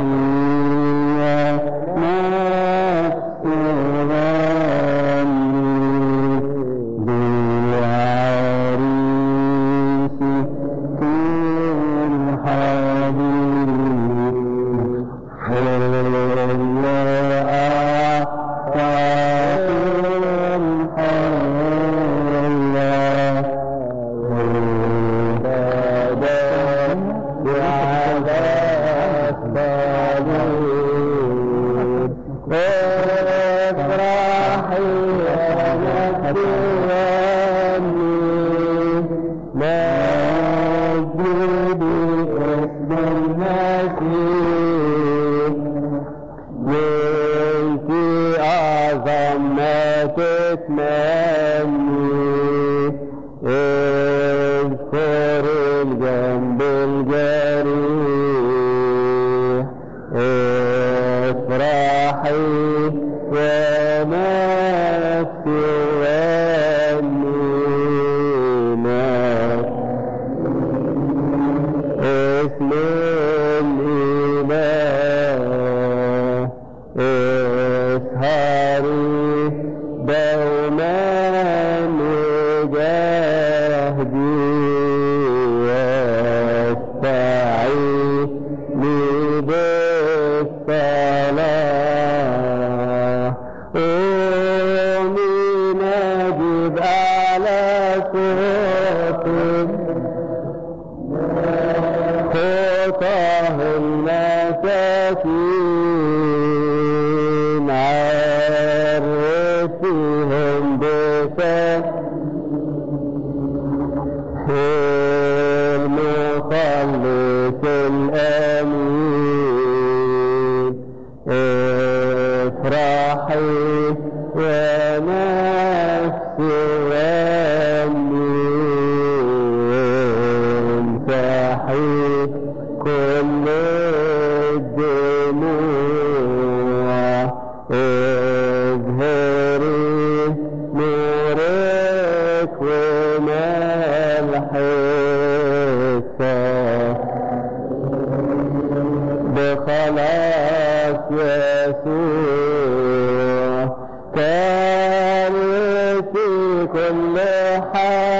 Mm-hmm. التي نعرفهم بسبب كان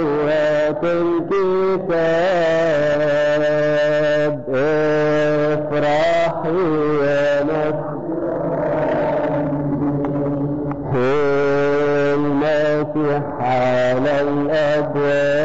سوات المسيح على الأبواب